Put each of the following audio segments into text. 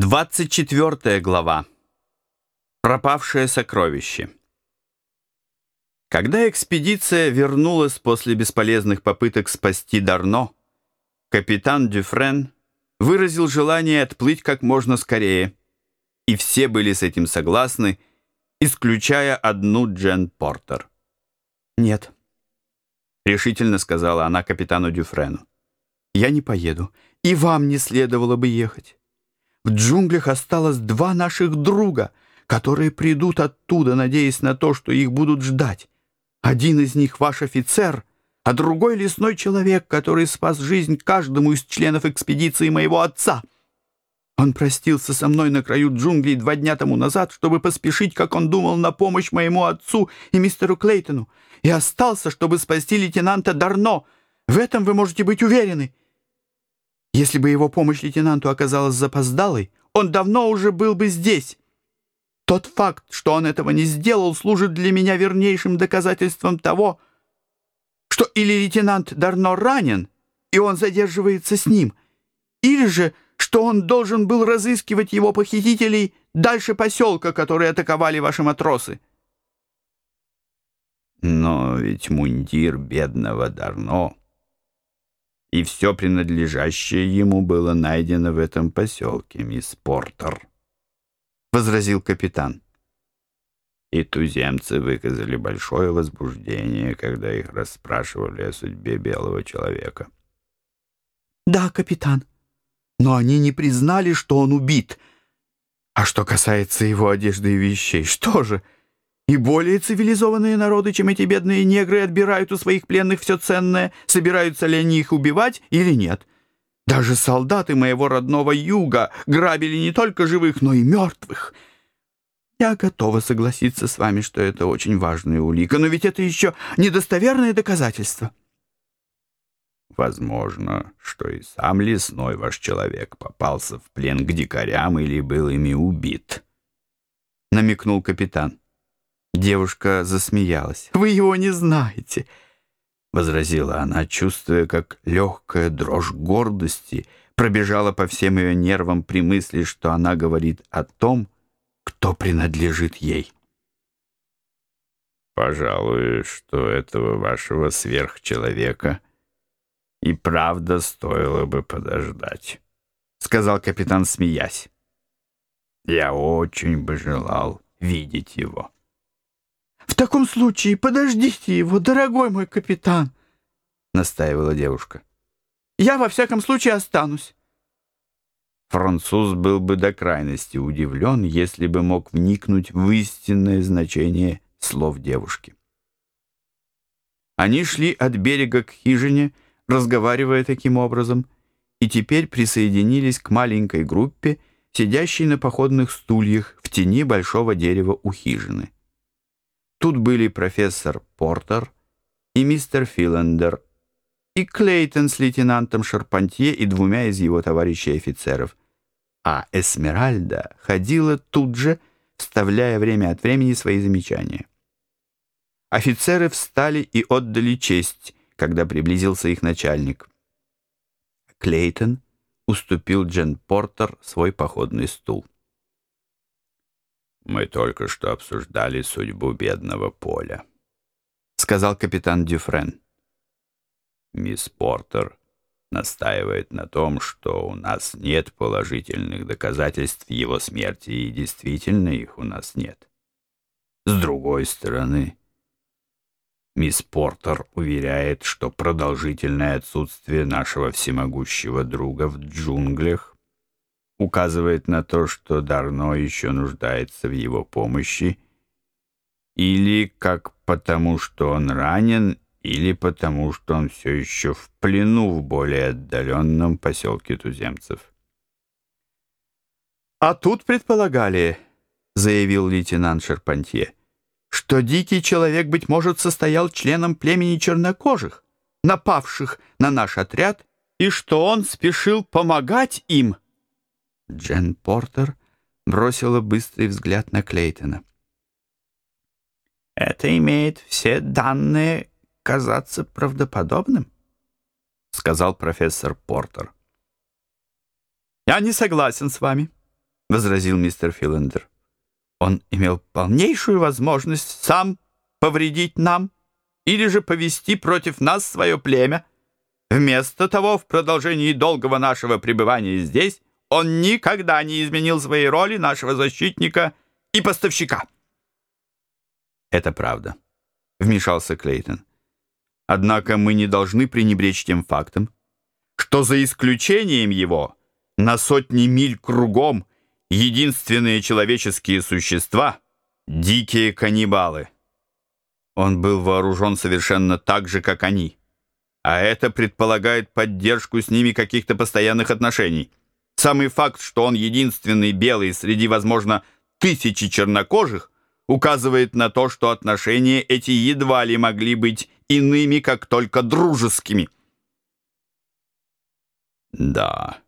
24 глава. Пропавшее сокровище. Когда экспедиция вернулась после бесполезных попыток спасти Дарно, капитан Дюфрен выразил желание отплыть как можно скорее, и все были с этим согласны, исключая одну Джен Портер. «Нет», — решительно сказала она капитану Дюфрену, — «я не поеду, и вам не следовало бы ехать. В джунглях осталось два наших друга, которые придут оттуда, надеясь на то, что их будут ждать. Один из них ваш офицер, а другой лесной человек, который спас жизнь каждому из членов экспедиции моего отца. Он простился со мной на краю джунглей два дня тому назад, чтобы поспешить, как он думал, на помощь моему отцу и мистеру Клейтону, и остался, чтобы спасти лейтенанта Дарно. В этом вы можете быть уверены. Если бы его помощь лейтенанту оказалась запоздалой, он давно уже был бы здесь. Тот факт, что он этого не сделал, служит для меня вернейшим доказательством того, что или лейтенант Дарно ранен, и он задерживается с ним, или же, что он должен был разыскивать его похитителей дальше поселка, которые атаковали ваши матросы. Но ведь мундир бедного Дарно и все принадлежащее ему было найдено в этом поселке, мисс Портер», — возразил капитан. И туземцы выказали большое возбуждение, когда их расспрашивали о судьбе белого человека. «Да, капитан, но они не признали, что он убит. А что касается его одежды и вещей, что же...» И более цивилизованные народы, чем эти бедные негры, отбирают у своих пленных все ценное, собираются ли они их убивать или нет. Даже солдаты моего родного юга грабили не только живых, но и мертвых. Я готова согласиться с вами, что это очень важная улика, но ведь это еще недостоверное доказательство. Возможно, что и сам лесной ваш человек попался в плен к дикарям или был ими убит, — намекнул капитан. Девушка засмеялась. «Вы его не знаете», — возразила она, чувствуя, как легкая дрожь гордости пробежала по всем ее нервам при мысли, что она говорит о том, кто принадлежит ей. «Пожалуй, что этого вашего сверхчеловека и правда стоило бы подождать», — сказал капитан, смеясь. «Я очень бы желал видеть его». «В таком случае подождите его, дорогой мой капитан», — настаивала девушка. «Я во всяком случае останусь». Француз был бы до крайности удивлен, если бы мог вникнуть в истинное значение слов девушки. Они шли от берега к хижине, разговаривая таким образом, и теперь присоединились к маленькой группе, сидящей на походных стульях в тени большого дерева у хижины. Тут были профессор Портер и мистер Филандер, и Клейтон с лейтенантом Шарпантье и двумя из его товарищей офицеров. А Эсмеральда ходила тут же, вставляя время от времени свои замечания. Офицеры встали и отдали честь, когда приблизился их начальник. Клейтон уступил Джен Портер свой походный стул. «Мы только что обсуждали судьбу бедного Поля», — сказал капитан Дюфрен. «Мисс Портер настаивает на том, что у нас нет положительных доказательств его смерти, и действительно их у нас нет. С другой стороны, мисс Портер уверяет, что продолжительное отсутствие нашего всемогущего друга в джунглях указывает на то, что Дарно еще нуждается в его помощи, или как потому, что он ранен, или потому, что он все еще в плену в более отдаленном поселке туземцев. «А тут предполагали, — заявил лейтенант Шерпантье, — что дикий человек, быть может, состоял членом племени чернокожих, напавших на наш отряд, и что он спешил помогать им». Джен Портер бросила быстрый взгляд на Клейтона. «Это имеет все данные казаться правдоподобным», — сказал профессор Портер. «Я не согласен с вами», — возразил мистер Филлендер. «Он имел полнейшую возможность сам повредить нам или же повести против нас свое племя. Вместо того, в продолжении долгого нашего пребывания здесь, он никогда не изменил своей роли нашего защитника и поставщика». «Это правда», — вмешался Клейтон. «Однако мы не должны пренебречь тем фактом, что за исключением его на сотни миль кругом единственные человеческие существа — дикие каннибалы». Он был вооружен совершенно так же, как они. А это предполагает поддержку с ними каких-то постоянных отношений. Самый факт, что он единственный белый среди, возможно, тысячи чернокожих, указывает на то, что отношения эти едва ли могли быть иными, как только дружескими. Да,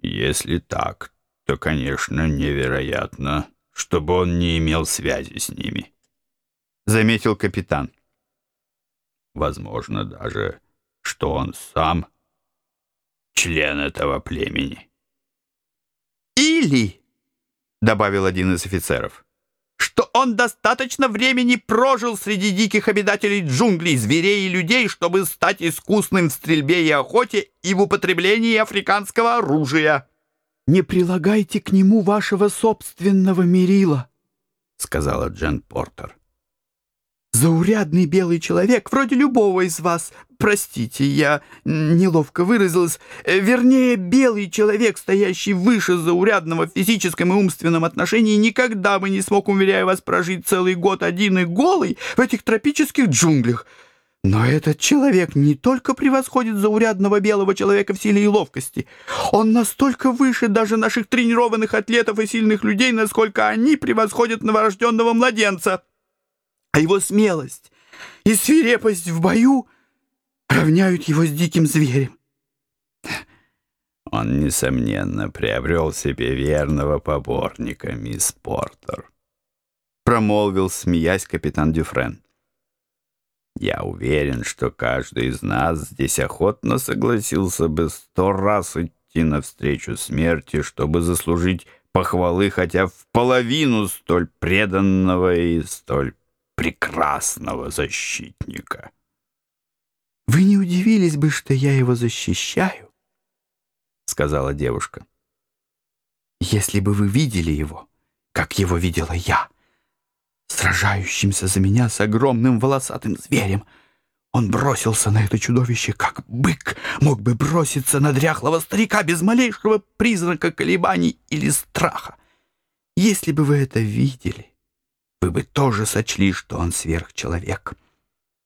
если так, то, конечно, невероятно, чтобы он не имел связи с ними заметил капитан. Возможно даже, что он сам член этого племени. Или, добавил один из офицеров, что он достаточно времени прожил среди диких обитателей джунглей, зверей и людей, чтобы стать искусным в стрельбе и охоте и в употреблении африканского оружия. «Не прилагайте к нему вашего собственного мерила», — сказала Джен Портер. Заурядный белый человек, вроде любого из вас. Простите, я неловко выразилась. Э, вернее, белый человек, стоящий выше заурядного в физическом и умственном отношении, никогда бы не смог, уверяю вас, прожить целый год один и голый в этих тропических джунглях. Но этот человек не только превосходит заурядного белого человека в силе и ловкости. Он настолько выше даже наших тренированных атлетов и сильных людей, насколько они превосходят новорожденного младенца а его смелость и свирепость в бою равняют его с диким зверем. Он, несомненно, приобрел себе верного поборника, мисс Портер. Промолвил, смеясь, капитан Дюфрен. Я уверен, что каждый из нас здесь охотно согласился бы сто раз идти навстречу смерти, чтобы заслужить похвалы хотя в половину столь преданного и столь прекрасного защитника. «Вы не удивились бы, что я его защищаю?» — сказала девушка. «Если бы вы видели его, как его видела я, сражающимся за меня с огромным волосатым зверем, он бросился на это чудовище, как бык мог бы броситься на дряхлого старика без малейшего призрака колебаний или страха. Если бы вы это видели, вы бы тоже сочли, что он сверхчеловек.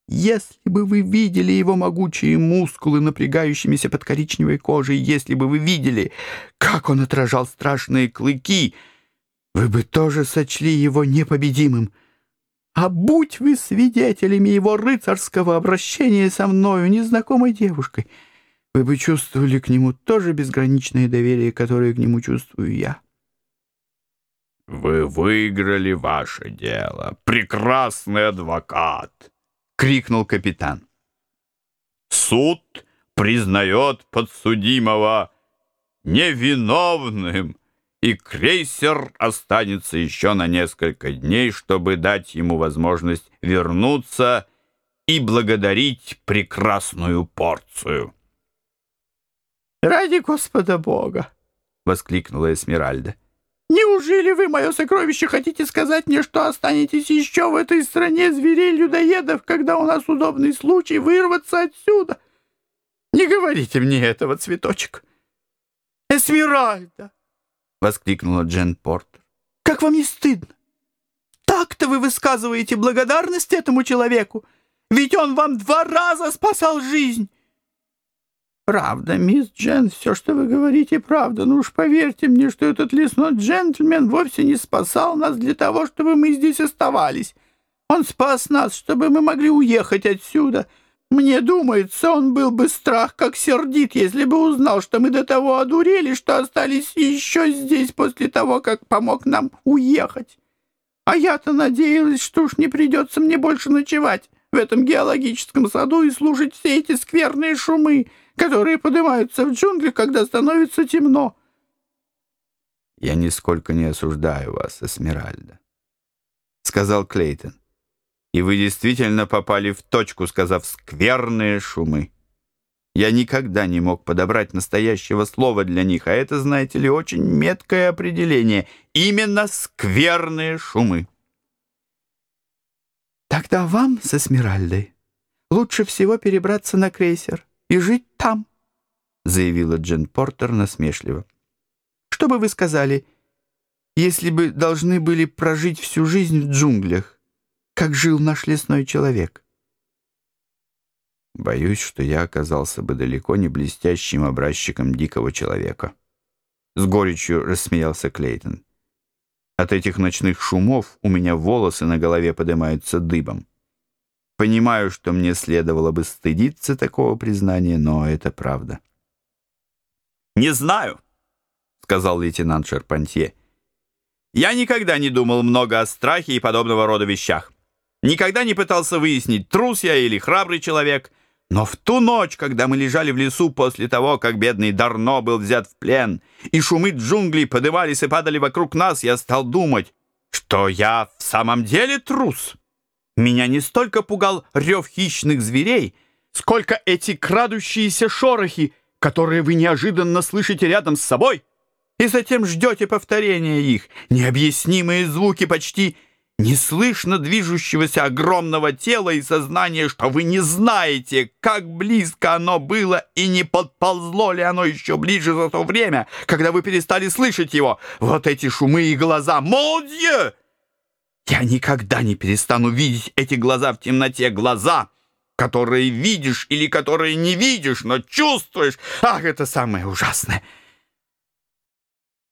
Если бы вы видели его могучие мускулы, напрягающимися под коричневой кожей, если бы вы видели, как он отражал страшные клыки, вы бы тоже сочли его непобедимым. А будь вы свидетелями его рыцарского обращения со мною, незнакомой девушкой, вы бы чувствовали к нему тоже безграничное доверие, которое к нему чувствую я. «Вы выиграли ваше дело, прекрасный адвокат!» — крикнул капитан. «Суд признает подсудимого невиновным, и крейсер останется еще на несколько дней, чтобы дать ему возможность вернуться и благодарить прекрасную порцию». «Ради Господа Бога!» — воскликнула Эсмеральда. Неужели вы, мое сокровище, хотите сказать мне, что останетесь еще в этой стране зверей-людоедов, когда у нас удобный случай вырваться отсюда? Не говорите мне этого, цветочек. Эсмеральда! — воскликнула Джен Портер. Как вам не стыдно? Так-то вы высказываете благодарность этому человеку, ведь он вам два раза спасал жизнь. «Правда, мисс Джен, все, что вы говорите, правда. Ну уж поверьте мне, что этот лесной джентльмен вовсе не спасал нас для того, чтобы мы здесь оставались. Он спас нас, чтобы мы могли уехать отсюда. Мне думается, он был бы страх как сердит, если бы узнал, что мы до того одурели, что остались еще здесь после того, как помог нам уехать. А я-то надеялась, что уж не придется мне больше ночевать в этом геологическом саду и слушать все эти скверные шумы» которые поднимаются в джунгли, когда становится темно. «Я нисколько не осуждаю вас, Эсмеральда», — сказал Клейтон. «И вы действительно попали в точку, сказав «скверные шумы». Я никогда не мог подобрать настоящего слова для них, а это, знаете ли, очень меткое определение. Именно скверные шумы. Тогда вам со Смиральдой лучше всего перебраться на крейсер и жить там, заявила Джен Портер насмешливо. Что бы вы сказали, если бы должны были прожить всю жизнь в джунглях, как жил наш лесной человек? Боюсь, что я оказался бы далеко не блестящим образчиком дикого человека. С горечью рассмеялся Клейтон. От этих ночных шумов у меня волосы на голове поднимаются дыбом. Понимаю, что мне следовало бы стыдиться такого признания, но это правда. «Не знаю», сказал лейтенант Шерпантье. «Я никогда не думал много о страхе и подобного рода вещах. Никогда не пытался выяснить, трус я или храбрый человек. Но в ту ночь, когда мы лежали в лесу после того, как бедный Дарно был взят в плен, и шумы джунглей подымались и падали вокруг нас, я стал думать, что я в самом деле трус. Меня не столько пугал рев хищных зверей, сколько эти крадущиеся шорохи, которые вы неожиданно слышите рядом с собой» и затем ждете повторения их. Необъяснимые звуки почти неслышно движущегося огромного тела и сознание, что вы не знаете, как близко оно было и не подползло ли оно еще ближе за то время, когда вы перестали слышать его. Вот эти шумы и глаза. Молдье! Я никогда не перестану видеть эти глаза в темноте. Глаза, которые видишь или которые не видишь, но чувствуешь. Ах, это самое ужасное!